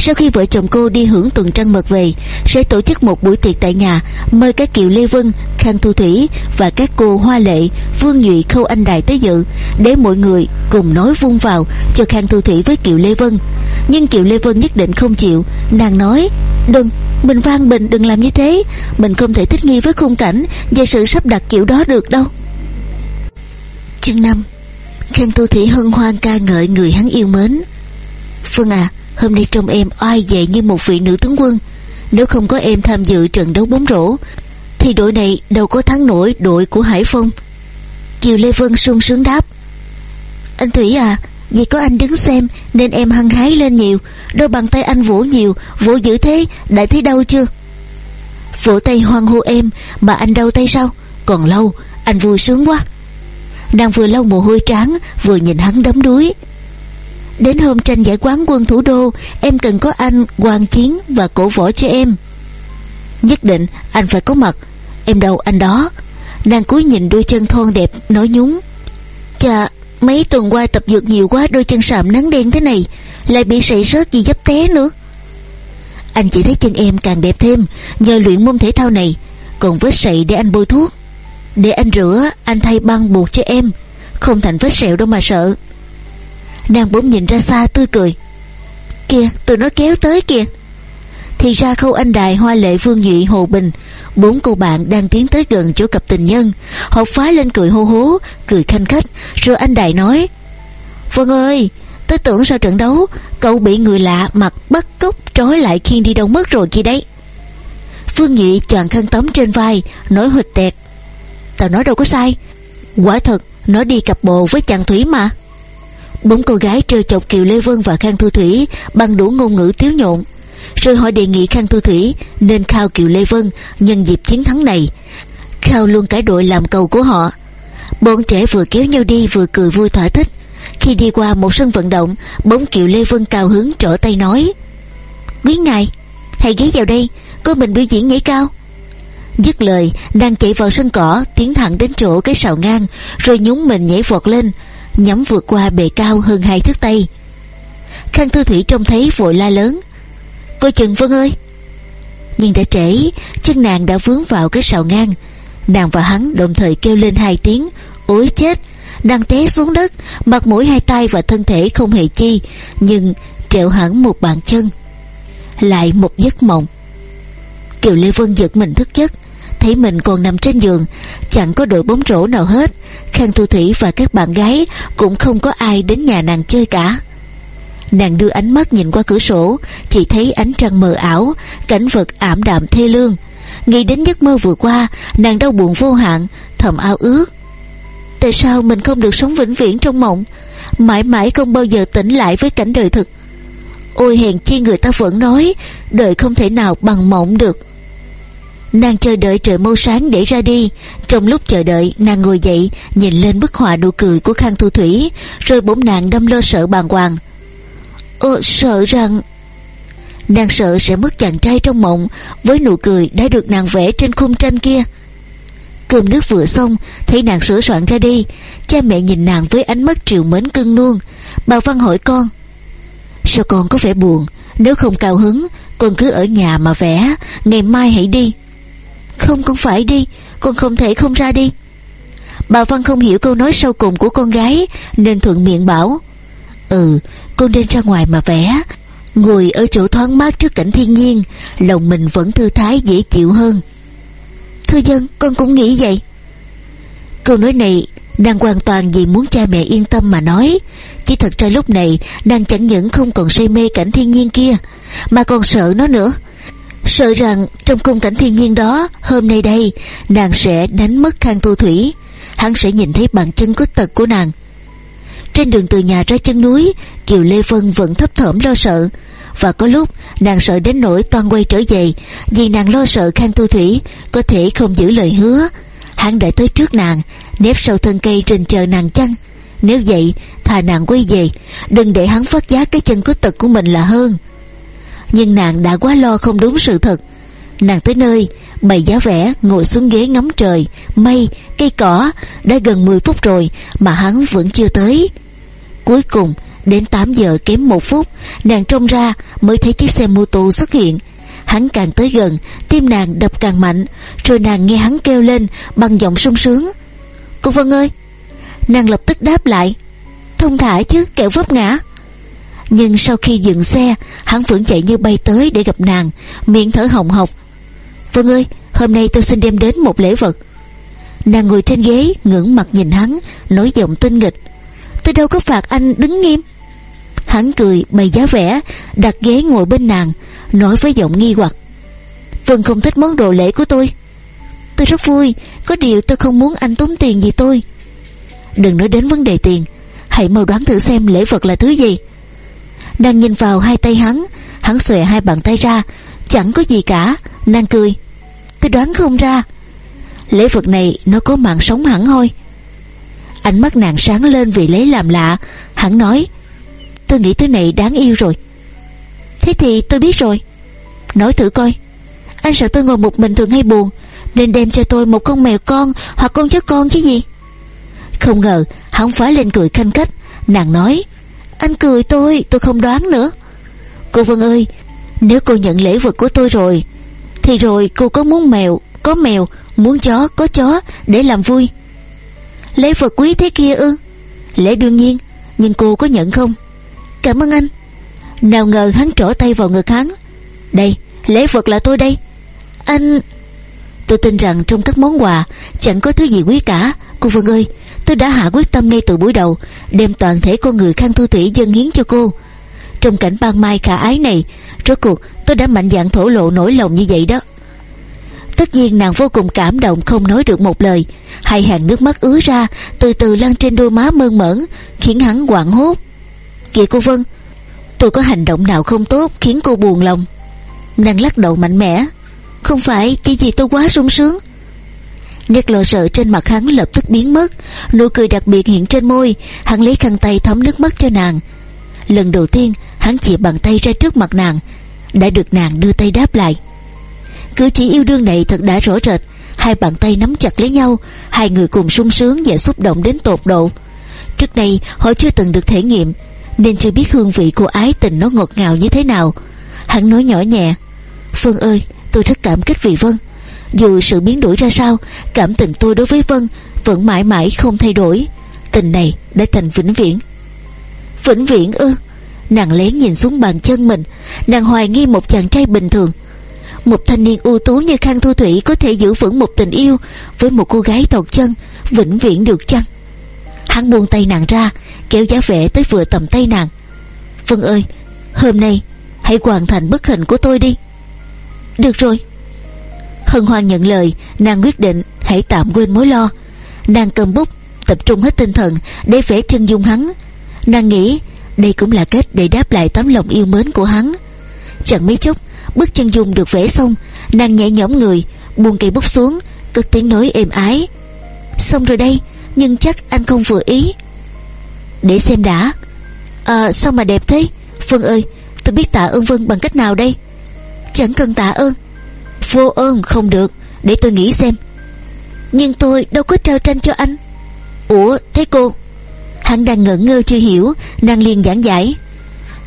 sau khi vợ chồng cô đi hưởng tuần trăng mật về Sẽ tổ chức một buổi tiệc tại nhà Mời các Kiều Lê Vân, Khang Thu Thủy Và các cô Hoa Lệ, Vương Nhụy, Khâu Anh Đài tới dự Để mọi người cùng nói vung vào Cho Khang Thu Thủy với Kiều Lê Vân. Nhưng Kiều Lê Vân nhất định không chịu. Nàng nói Đừng mình Văn Bình đừng làm như thế. Mình không thể thích nghi với khung cảnh Và sự sắp đặt kiểu đó được đâu. Chương 5 Khang Thu Thủy hân hoan ca ngợi người hắn yêu mến. Phương à Hôm nay trông em oai vệ như một vị nữ tướng quân. Nếu không có em tham dự trận đấu bóng rổ, Thì đội này đâu có thắng nổi đội của Hải Phong Kiều Lê Vân sung sướng đáp. Anh Thủy à vì có anh đứng xem Nên em hăng hái lên nhiều, Đôi bàn tay anh vỗ nhiều, Vỗ dữ thế, Đã thấy đau chưa? Vỗ tay hoan hô em, Mà anh đau tay sao? Còn lâu, Anh vui sướng quá. Nàng vừa lau mồ hôi trán Vừa nhìn hắn đấm đuối. Đến hôm tranh giải quán quân thủ đô, Em cần có anh, hoàng chiến Và cổ võ cho em. Nhất định, anh phải có mặt. Em đâu, anh đó. Nàng cúi nhìn đôi chân thon đẹp, nói nhúng Chà, Mấy tuần qua tập dược nhiều quá, Đôi chân sạm nắng đen thế này, Lại bị sảy rớt gì dấp té nữa. Anh chỉ thấy chân em càng đẹp thêm, Nhờ luyện môn thể thao này, Còn vết sậy để anh bôi thuốc. Để anh rửa, Anh thay băng buộc cho em. Không thành vết sẹo đâu mà sợ. Nàng bỗng nhìn ra xa tươi cười. Kìa, tụi nó kéo tới kìa. Thì ra khâu anh đài hoa lệ vương nhụy hồ bình, Bốn cô bạn đang tiến tới gần chỗ cặp tình nhân. Họ phá lên cười hô hố, Cười khanh khách, Rồi anh đài nói, Vân ơi Tôi tưởng sau trận đấu, Cậu bị người lạ mặt bắt cóc Trói lại khiên đi đâu mất rồi kia đấy. Phương Nhị choàng khăn tắm trên vai, Nói hụt tẹt, Tao nói đâu có sai. Quả thật, Nó đi cặp bộ với chàng Thủy mà. Bốn cô gái trêu chọc Kiều Lê Vân và Khang Thu Thủy bằng đủ ngôn ngữ tiếu nhộn. Rồi họ đề nghị Khang Thu Thủy nên khao Kiều Lê Vân nhân dịp chiến thắng này, khao luôn cả đội làm cầu của họ. Bọn trẻ vừa kéo nhau đi vừa cười vui thỏa thích. Khi đi qua một sân vận động, bóng Kiều Lê Vân cao hứng trở tay nói, quý ngài, hãy ghé vào đây cô mình biểu diễn nhảy cao. Dứt lời đang chạy vào sân cỏ, tiến thẳng đến chỗ cái sào ngang, rồi nhún mình nhảy vọt lên nhắm vượt qua bề cao hơn hai thước tay khang thư thủy trông thấy vội la lớn coi chừng vân ơi! Nhưng đã trễ, chân nàng đã vướng vào cái sào ngang. Nàng và hắn đồng thời kêu lên hai tiếng ối chết! Đang té xuống đất, mặt mũi hai tay và thân thể không hề chi, nhưng trẹo hẳn một bàn chân, lại một giấc mộng. Kiều lê vân giật mình thức giấc thấy mình còn nằm trên giường, chẳng có đội bóng rổ nào hết. Khang thu thủy và các bạn gái cũng không có ai đến nhà nàng chơi cả. Nàng đưa ánh mắt nhìn qua cửa sổ, chỉ thấy ánh trăng mờ ảo, cảnh vật ảm đạm thê lương. Nghĩ đến giấc mơ vừa qua, nàng đau buồn vô hạn, thầm ao ước. Tại sao mình không được sống vĩnh viễn trong mộng? Mãi mãi không bao giờ tỉnh lại với cảnh đời thực. Ôi hèn chi người ta vẫn nói, đời không thể nào bằng mộng được nàng chờ đợi trời mâu sáng để ra đi. Trong lúc chờ đợi nàng ngồi dậy nhìn lên bức họa nụ cười của khang thu thủy rồi bỗng nàng đâm lo sợ bàng hoàng. Ờ, sợ rằng Nàng sợ sẽ mất chàng trai trong mộng Với nụ cười đã được nàng vẽ trên khung tranh kia. Cơm nước vừa xong Thấy nàng sửa soạn ra đi Cha mẹ nhìn nàng với ánh mắt triều mến cưng nuông. Bà Văn hỏi con Sao con có vẻ buồn? Nếu không cao hứng Con cứ ở nhà mà vẽ Ngày mai hãy đi. Không, con phải đi. Con không thể không ra đi. Bà Văn không hiểu câu nói sau cùng của con gái, Nên thuận miệng bảo Ừ con nên ra ngoài mà vẽ. Ngồi ở chỗ thoáng mát trước cảnh thiên nhiên, Lòng mình vẫn thư thái dễ chịu hơn. Thưa dân, con cũng nghĩ vậy. Câu nói này Nàng hoàn toàn vì muốn cha mẹ yên tâm mà nói Chỉ thật ra lúc này Nàng chẳng những không còn say mê cảnh thiên nhiên kia, Mà còn sợ nó nữa. Sợ rằng trong cung cảnh thiên nhiên đó, Hôm nay đây, Nàng sẽ đánh mất khang tu thủy. Hắn sẽ nhìn thấy bàn chân có tật của nàng. Trên đường từ nhà ra chân núi, Kiều Lê Vân vẫn thấp thỏm lo sợ. Và có lúc, nàng sợ đến nỗi toan quay trở về, Vì nàng lo sợ Khang Tu Thủy Có thể không giữ lời hứa. Hắn đã tới trước nàng Nép sau thân cây trình chờ nàng chăng? Nếu vậy, thà nàng quay về, Đừng để hắn phát giác cái chân có tật của mình là hơn. Nhưng nàng đã quá lo không đúng sự thật. Nàng tới nơi Bày giá vẽ ngồi xuống ghế ngắm trời. Mây, cây cỏ Đã gần 10 phút rồi Mà hắn vẫn chưa tới. Cuối cùng đến 8 giờ kém một phút Nàng trông ra mới thấy chiếc xe mô tô xuất hiện. Hắn càng tới gần Tim nàng đập càng mạnh Rồi nàng nghe hắn kêu lên bằng giọng sung sướng. Cô Vân ơi! Nàng lập tức đáp lại. Thông thả chứ kẹo vấp ngã. Nhưng sau khi dừng xe, Hắn vẫn chạy như bay tới để gặp nàng, Miệng thở hồng hộc. Vân ơi, hôm nay tôi xin đem đến một lễ vật. Nàng ngồi trên ghế, ngưỡng mặt nhìn hắn, Nói giọng tinh nghịch. Tôi đâu có phạt anh đứng nghiêm. Hắn cười, bày giá vẻ, Đặt ghế ngồi bên nàng, Nói với giọng nghi hoặc. Vân không thích món đồ lễ của tôi. Tôi rất vui, Có điều tôi không muốn anh tốn tiền gì tôi. Đừng nói đến vấn đề tiền, Hãy mau đoán thử xem lễ vật là thứ gì. Nàng nhìn vào hai tay hắn Hắn xòe hai bàn tay ra, Chẳng có gì cả, Nàng cười. Tôi đoán không ra. Lễ vật này nó có mạng sống hẳn hoi. Ánh mắt nàng sáng lên vì lấy làm lạ, Hắn nói, Tôi nghĩ thứ này đáng yêu rồi. Thế thì tôi biết rồi. Nói thử coi. Anh sợ tôi ngồi một mình thường hay buồn, Nên đem cho tôi một con mèo con Hoặc con chó con chứ gì? Không ngờ, hắn phá lên cười khanh khách, Nàng nói anh cười tôi tôi không đoán nữa. Cô Vân ơi, Nếu cô nhận lễ vật của tôi rồi, Thì rồi cô có muốn mèo, Có mèo, Muốn chó, có chó Để làm vui. Lễ vật quý thế kia ư? Lễ đương nhiên, Nhưng cô có nhận không? Cảm ơn anh. Nào ngờ hắn trỏ tay vào ngực hắn. Đây, lễ vật là tôi đây. Anh Tôi tin rằng trong các món quà, Chẳng có thứ gì quý cả, Cô Vân ơi. Tôi đã hạ quyết tâm ngay từ buổi đầu, Đem toàn thể con người khang thu thủy dâng hiến cho cô. Trong cảnh ban mai khả ái này, Rốt cuộc tôi đã mạnh dạn thổ lộ nỗi lòng như vậy đó. Tất nhiên nàng vô cùng cảm động không nói được một lời, Hai hàng nước mắt ứa ra Từ từ lăn trên đôi má mơn mởn, Khiến hắn hoảng hốt. Kìa cô Vân, Tôi có hành động nào không tốt khiến cô buồn lòng? Nàng lắc đầu mạnh mẽ, Không phải chỉ vì tôi quá sung sướng. Nét lo sợ trên mặt hắn lập tức biến mất. Nụ cười đặc biệt hiện trên môi. Hắn lấy khăn tay thấm nước mắt cho nàng. Lần đầu tiên, hắn chỉ bàn tay ra trước mặt nàng. Đã được nàng đưa tay đáp lại. Cử chỉ yêu đương này thật đã rõ rệt. Hai bàn tay nắm chặt lấy nhau. Hai người cùng sung sướng và xúc động đến tột độ. Trước đây họ chưa từng được thể nghiệm, Nên chưa biết hương vị của ái tình nó ngọt ngào như thế nào. Hắn nói nhỏ nhẹ. Phương ơi, tôi rất cảm kích vì Vân. Dù sự biến đổi ra sao, Cảm tình tôi đối với Vân Vẫn mãi mãi không thay đổi. Tình này đã thành vĩnh viễn. Vĩnh viễn ư? Nàng lén nhìn xuống bàn chân mình, Nàng hoài nghi một chàng trai bình thường. Một thanh niên ưu tú như Khang Thu Thủy Có thể giữ vững một tình yêu Với một cô gái tột chân, Vĩnh viễn được chăng? Hắn buông tay nàng ra, Kéo giá vẽ tới vừa tầm tay nàng. Vân ơi, Hôm nay hãy hoàn thành bức hình của tôi đi. Được rồi. Hân hoan nhận lời, Nàng quyết định hãy tạm quên mối lo. Nàng cầm bút, Tập trung hết tinh thần Để vẽ chân dung hắn. Nàng nghĩ đây cũng là cách để đáp lại tấm lòng yêu mến của hắn. Chẳng mấy chốc, Bức chân dung được vẽ xong, Nàng nhẹ nhõm người, Buông cây bút xuống, Cất tiếng nói êm ái. Xong rồi đây, Nhưng chắc anh không vừa ý. Để xem đã. À sao mà đẹp thế? Vân ơi, tôi biết tạ ơn Vân bằng cách nào đây? Chẳng cần tạ ơn. Vô ơn không được, Để tôi nghĩ xem. Nhưng tôi đâu có trao tranh cho anh. Ủa, thế cô? Hắn đang ngẩn ngơ chưa hiểu, Nàng liền giảng giải.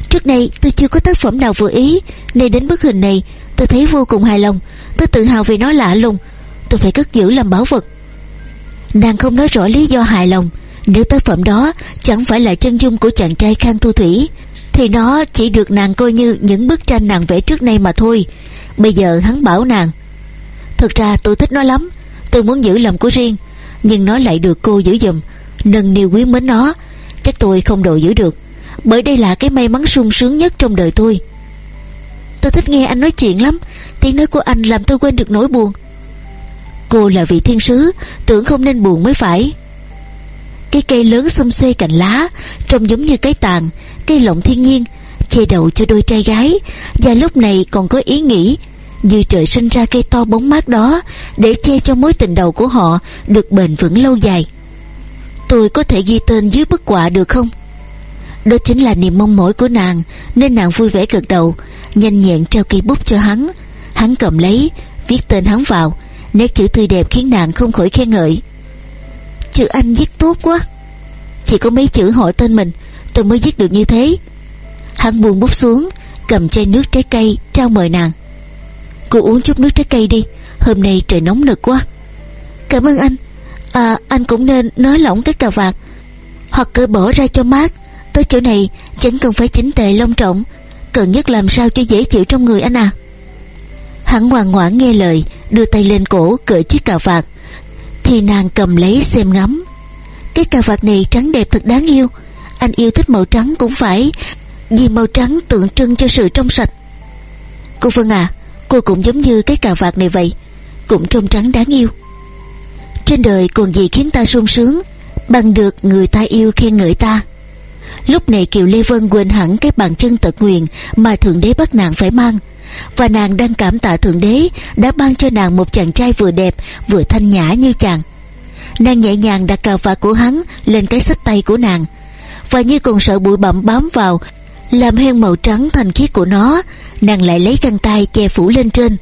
Trước đây tôi chưa có tác phẩm nào vừa ý, Nên đến bức hình này, tôi thấy vô cùng hài lòng. Tôi tự hào vì nó lạ lùng. Tôi phải cất giữ làm bảo vật. Nàng không nói rõ lý do hài lòng. Nếu tác phẩm đó chẳng phải là chân dung của chàng trai Khang Thu Thủy, Thì nó chỉ được nàng coi như những bức tranh nàng vẽ trước nay mà thôi. Bây giờ hắn bảo nàng. Thực ra tôi thích nó lắm. Tôi muốn giữ làm của riêng. Nhưng nó lại được cô giữ giùm. Nâng niu quý mến nó. Chắc tôi không đội giữ được. Bởi đây là cái may mắn sung sướng nhất trong đời tôi. Tôi thích nghe anh nói chuyện lắm. Tiếng nói của anh làm tôi quên được nỗi buồn. Cô là vị thiên sứ. Tưởng không nên buồn mới phải. Cái cây lớn xum xê cành lá, trông giống như cái tàn cây lộng thiên nhiên che đầu cho đôi trai gái, và lúc này còn có ý nghĩ như trời sinh ra cây to bóng mát đó để che cho mối tình đầu của họ được bền vững lâu dài. Tôi có thể ghi tên dưới bức họa được không? Đó chính là niềm mong mỏi của nàng, Nên nàng vui vẻ gật đầu, Nhanh nhẹn trao cây bút cho hắn. Hắn cầm lấy, Viết tên hắn vào, Nét chữ tươi đẹp khiến nàng không khỏi khen ngợi. Chữ anh viết tốt quá. Chỉ có mấy chữ hỏi tên mình, Tôi mới viết được như thế. Hắn buông bút xuống Cầm chai nước trái cây trao mời nàng. Cô uống chút nước trái cây đi Hôm nay trời nóng nực quá. Cảm ơn anh. À anh cũng nên nới lỏng cái cà vạt Hoặc cởi bỏ ra cho mát. Tới chỗ này chẳng cần phải chỉnh tề long trọng Cần nhất làm sao cho dễ chịu trong người anh à? Hắn ngoan ngoãn nghe lời Đưa tay lên cổ cởi chiếc cà vạt. Thì nàng cầm lấy xem ngắm. Cái cà vạt này trắng đẹp thật đáng yêu. Anh yêu thích màu trắng cũng phải vì màu trắng tượng trưng cho sự trong sạch. Cô Vân à Cô cũng giống như cái cà vạt này vậy, Cũng trông trắng đáng yêu. Trên đời còn gì khiến ta sung sướng Bằng được người ta yêu khen ngợi ta? Lúc này Kiều Lê Vân quên hẳn cái bàn chân tật nguyền Mà Thượng Đế bắt nàng phải mang, Và nàng đang cảm tạ Thượng Đế Đã ban cho nàng một chàng trai vừa đẹp, Vừa thanh nhã như chàng. Nàng nhẹ nhàng đặt cà vạt của hắn Lên cái xách tay của nàng, Và như còn sợ bụi bặm bám vào làm hen màu trắng thành khiết của nó Nàng lại lấy găng tay che phủ lên trên.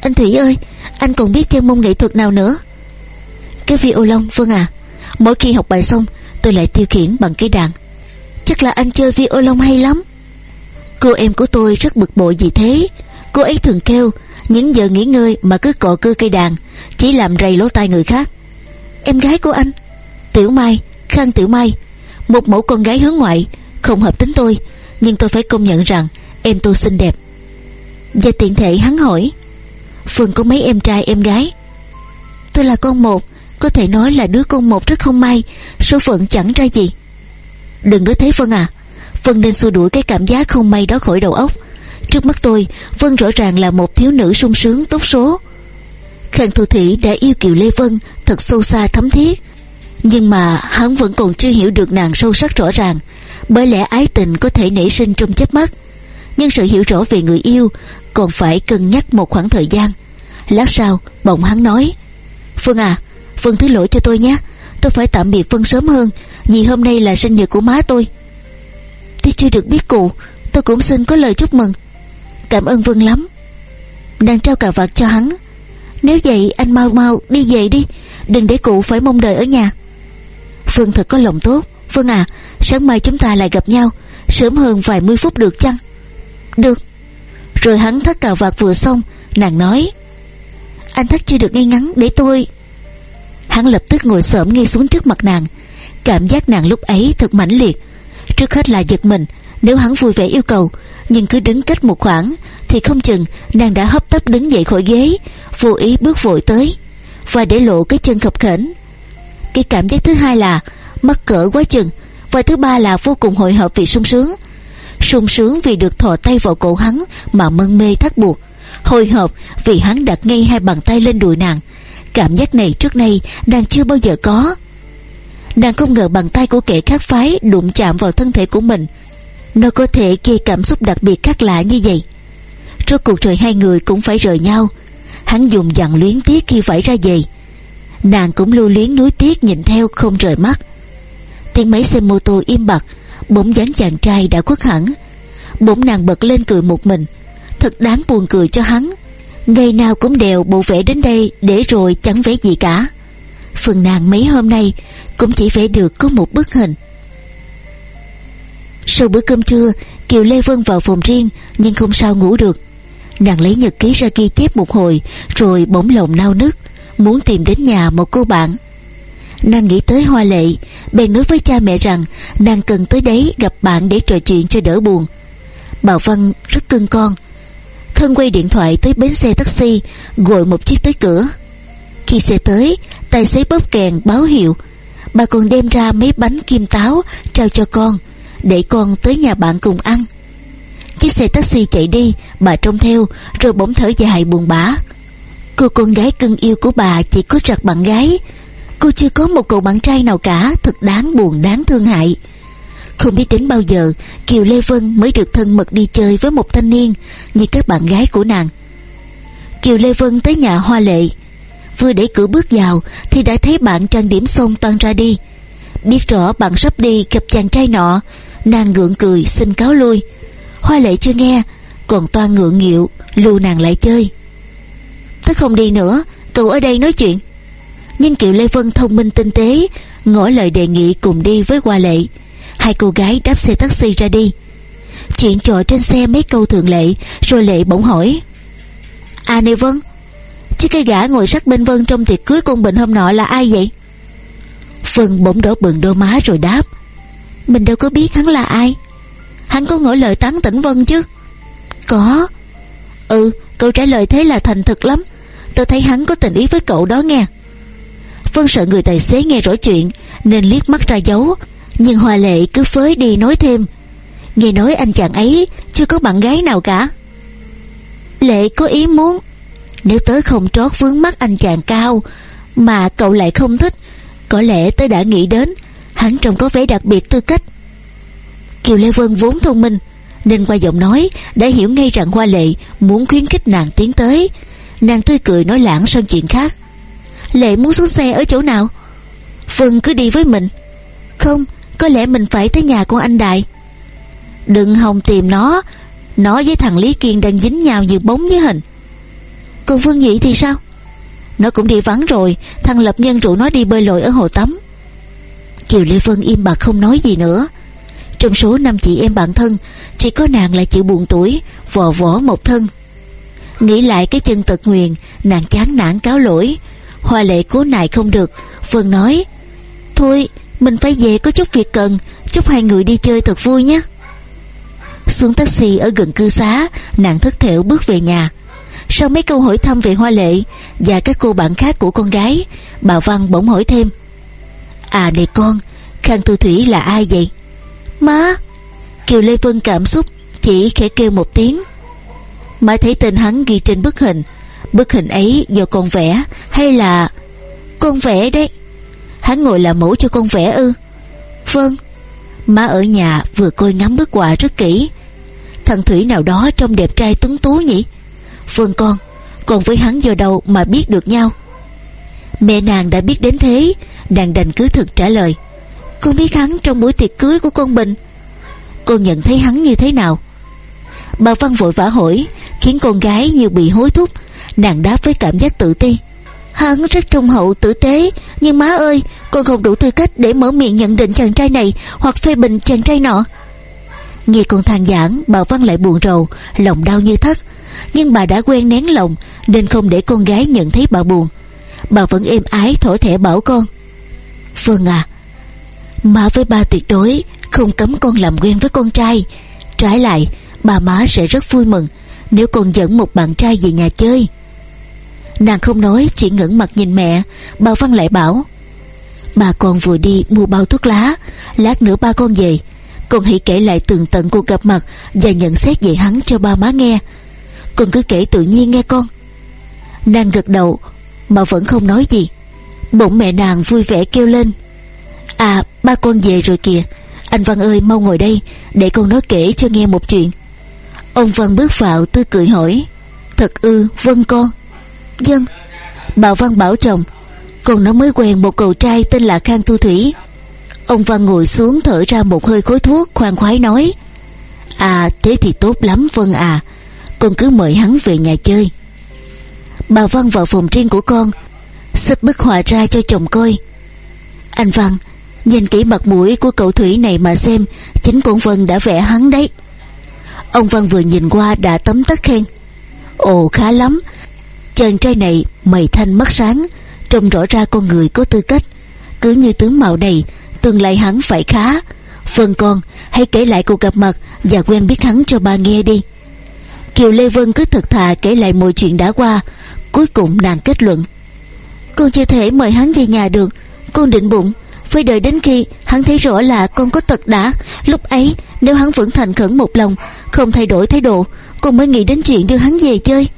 Anh Thủy ơi Anh còn biết chơi môn nghệ thuật nào nữa? Cái vi o long Vâng à Mỗi khi học bài xong tôi lại tiêu khiển bằng cái đàn. Chắc là anh chơi vi o long hay lắm. Cô em của tôi rất bực bội vì thế. Cô ấy thường kêu Những giờ nghỉ ngơi mà cứ cọ cưa cây đàn Chỉ làm rầy lỗ tai người khác. Em gái của anh Tiểu Mai, Khang Tiểu Mai Một mẫu con gái hướng ngoại Không hợp tính tôi. Nhưng tôi phải công nhận rằng Em tôi xinh đẹp. Và tiện thể hắn hỏi, Phương có mấy em trai, em gái? Tôi là con một, có thể nói là đứa con một rất không may, Số phận chẳng ra gì. Đừng nói thế Vân à Vân nên xua đuổi cái cảm giác không may đó khỏi đầu óc. Trước mắt tôi, Vân rõ ràng là một thiếu nữ sung sướng, tốt số. Khang Thu Thủy đã yêu Kiều Lê Vân, Thật sâu xa thấm thiết. Nhưng mà hắn vẫn còn chưa hiểu được nàng sâu sắc rõ ràng. Bởi lẽ ái tình có thể nảy sinh trong chớp mắt. Nhưng sự hiểu rõ về người yêu Còn phải cân nhắc một khoảng thời gian. Lát sau, bỗng hắn nói, Phương à Phương thứ lỗi cho tôi nhé. Tôi phải tạm biệt Vân sớm hơn, Vì hôm nay là sinh nhật của má tôi. Tôi chưa được biết cụ, Tôi cũng xin có lời chúc mừng. Cảm ơn Vân lắm. Đang trao cà vạt cho hắn, Nếu vậy, anh mau mau đi về đi, Đừng để cụ phải mong đợi ở nhà. Phương thật có lòng tốt Phương à sáng mai chúng ta lại gặp nhau, Sớm hơn vài mươi phút được chăng? Được. Rồi hắn thắt cà vạt vừa xong, Nàng nói, Anh thắt chưa được ngay ngắn, để tôi. Hắn lập tức ngồi xổm ngay xuống trước mặt nàng. Cảm giác nàng lúc ấy thật mãnh liệt. Trước hết là giật mình, Nếu hắn vui vẻ yêu cầu, Nhưng cứ đứng cách một khoảng, Thì không chừng nàng đã hấp tấp đứng dậy khỏi ghế, Vô ý bước vội tới Và để lộ cái chân khập khểnh. Cái cảm giác thứ hai là Mắc cỡ quá chừng. Và thứ ba là vô cùng hồi hộp vì sung sướng. Sung sướng vì được thò tay vào cổ hắn Mà mân mê thắt buộc. Hồi hộp vì hắn đặt ngay hai bàn tay lên đùi nàng. Cảm giác này trước nay nàng chưa bao giờ có. Nàng không ngờ bàn tay của kẻ khác phái đụng chạm vào thân thể của mình. Nó có thể gây cảm xúc đặc biệt khác lạ như vậy. Rốt cuộc rồi hai người cũng phải rời nhau. Hắn dùng dặn luyến tiếc khi phải ra về. Nàng cũng lưu luyến nuối tiếc nhìn theo không rời mắt. Tiếng máy xe mô tô im bặt Bỗng dáng chàng trai đã khuất hẳn. Bỗng nàng bật lên cười một mình. Thật đáng buồn cười cho hắn. Ngày nào cũng đều bộ vẽ đến đây Để rồi chẳng vẽ gì cả. Phần nàng mấy hôm nay Cũng chỉ vẽ được có một bức hình. Sau bữa cơm trưa, Kiều Lê Vân vào phòng riêng Nhưng không sao ngủ được. Nàng lấy nhật ký ra ghi chép một hồi Rồi bỗng lòng nao nức, Muốn tìm đến nhà một cô bạn. Nàng nghĩ tới hoa lệ, Bèn nói với cha mẹ rằng Nàng cần tới đấy gặp bạn để trò chuyện cho đỡ buồn. Bà Văn rất cưng con. Thân quay điện thoại tới bến xe taxi, Gọi một chiếc tới cửa. Khi xe tới, Tài xế bóp kèn báo hiệu, Bà còn đem ra mấy bánh kim táo Trao cho con, Để con tới nhà bạn cùng ăn. Chiếc xe taxi chạy đi, Bà trông theo, Rồi bỗng thở dài buồn bã. Cô con gái cưng yêu của bà chỉ có rặt bạn gái Cô chưa có một cậu bạn trai nào cả, Thật đáng buồn, đáng thương hại. Không biết đến bao giờ, Kiều Lê Vân mới được thân mật đi chơi với một thanh niên Như các bạn gái của nàng. Kiều Lê Vân tới nhà hoa lệ. Vừa để cửa bước vào Thì đã thấy bạn trang điểm xong toan ra đi. Biết rõ bạn sắp đi gặp chàng trai nọ, Nàng ngượng cười xin cáo lui. Hoa lệ chưa nghe, Còn toan ngượng nghịu Lưu nàng lại chơi. Tớ không đi nữa, Cậu ở đây nói chuyện. Nhưng Kiều Lê Vân thông minh tinh tế, Ngỏ lời đề nghị cùng đi với Hoa Lệ. Hai cô gái đáp xe taxi ra đi. Chuyện trò trên xe mấy câu thường lệ, Rồi Lệ bỗng hỏi. À này Vân Chứ cái gã ngồi sát bên Vân trong tiệc cưới con Bình hôm nọ là ai vậy? Vân bỗng đổ bừng đôi má rồi đáp. Mình đâu có biết hắn là ai. Hắn có ngỏ lời tán tỉnh Vân chứ? Có. Ừ câu trả lời thế là thành thực lắm. Tôi thấy hắn có tình ý với cậu đó nghe. Vân sợ người tài xế nghe rõ chuyện, Nên liếc mắt ra dấu. Nhưng Hoa Lệ cứ phới đi nói thêm. Nghe nói anh chàng ấy Chưa có bạn gái nào cả. Lệ có ý muốn, Nếu tớ không trót vướng mắt anh chàng cao, Mà cậu lại không thích, Có lẽ tớ đã nghĩ đến, Hắn trông có vẻ đặc biệt tư cách. Kiều Lê Vân vốn thông minh, Nên qua giọng nói Đã hiểu ngay rằng Hoa Lệ Muốn khuyến khích nàng tiến tới. Nàng tươi cười nói lãng sang chuyện khác. Lệ muốn xuống xe ở chỗ nào? Phương cứ đi với mình. Không, Có lẽ mình phải tới nhà con anh Đại. Đừng hòng tìm nó. Nó với thằng Lý Kiên đang dính nhau như bóng với hình. Còn phương Nhị thì sao? Nó cũng đi vắng rồi. Thằng Lập Nhân rủ nó đi bơi lội ở hồ tắm. Kiều Lê Vân im bặt không nói gì nữa. Trong số năm chị em bạn thân, Chỉ có nàng là chịu buồn tuổi, Vò võ một thân. Nghĩ lại cái chân tật nguyền, Nàng chán nản cáo lỗi. Hoa lệ cố nại không được. Vân nói, Thôi, mình phải về có chút việc cần. Chúc hai người đi chơi thật vui nhé. Xuống taxi ở gần cư xá, Nàng thất thểu bước về nhà. Sau mấy câu hỏi thăm về Hoa Lệ Và các cô bạn khác của con gái, Bà Văn bỗng hỏi thêm À này con, Khang Thu Thủy là ai vậy? Má, Kiều Lê Vân cảm xúc Chỉ khẽ kêu một tiếng. Má thấy tên hắn ghi trên bức hình Bức hình ấy do con vẽ, Hay là Con vẽ đấy? Hắn ngồi làm mẫu cho con vẽ ư? Vâng. Má ở nhà vừa coi ngắm bức họa rất kỹ. Thằng Thủy nào đó trông đẹp trai tuấn tú nhỉ? Vâng con Còn với hắn giờ đâu mà biết được nhau? Mẹ nàng đã biết đến thế, Nàng đành cứ thực trả lời. Con biết hắn trong buổi tiệc cưới của con Bình. Con nhận thấy hắn như thế nào? Bà Văn vội vã hỏi, Khiến con gái như bị hối thúc Nàng đáp với cảm giác tự ti. Hắn rất trung hậu, tử tế. Nhưng má ơi Con không đủ tư cách để mở miệng nhận định chàng trai này Hoặc phê bình chàng trai nọ. Nghe con than giảng, Bà Văn lại buồn rầu, Lòng đau như thắt. Nhưng bà đã quen nén lòng, Nên không để con gái nhận thấy bà buồn. Bà vẫn êm ái thổ thẻ bảo con. Vâng Phương à Má với ba tuyệt đối Không cấm con làm quen với con trai. Trái lại, Bà má sẽ rất vui mừng Nếu con dẫn một bạn trai về nhà chơi. Nàng không nói, Chỉ ngẩng mặt nhìn mẹ. Bà Văn lại bảo, Bà con vừa đi mua bao thuốc lá, Lát nữa ba con về. Con hãy kể lại tường tận cuộc gặp mặt Và nhận xét về hắn cho ba má nghe. Con cứ kể tự nhiên nghe con. Nàng gật đầu, Mà vẫn không nói gì. Bỗng mẹ nàng vui vẻ kêu lên À ba con về rồi kìa. Anh Văn ơi, mau ngồi đây, Để con nói kể cho nghe một chuyện. Ông Văn bước vào, tươi cười hỏi, Thật ư vâng con? Dân. Bà Văn bảo chồng, Con nó mới quen một cậu trai tên là Khang Thu Thủy. Ông Văn ngồi xuống thở ra một hơi khối thuốc, khoan khoái nói À thế thì tốt lắm, Vân à. Con cứ mời hắn về nhà chơi. Bà Văn vào phòng riêng của con Xích bức họa ra cho chồng coi. Anh Văn, Nhìn kỹ mặt mũi của cậu Thủy này mà xem, Chính con Vân đã vẽ hắn đấy. Ông Văn vừa nhìn qua đã tấm tắc khen. Ồ, khá lắm. Chàng trai này mày thanh mắt sáng, Trông rõ ra con người có tư cách. Cứ như tướng mạo này, Tương lai hắn phải khá. Vân con, hãy kể lại cuộc gặp mặt Và quen biết hắn cho ba nghe đi. Kiều Lê Vân cứ thật thà kể lại mọi chuyện đã qua, Cuối cùng nàng kết luận. Con chưa thể mời hắn về nhà được, Con định bụng, Phải đợi đến khi hắn thấy rõ là con có tật đã. Lúc ấy, nếu hắn vẫn thành khẩn một lòng, Không thay đổi thái độ, Con mới nghĩ đến chuyện đưa hắn về chơi.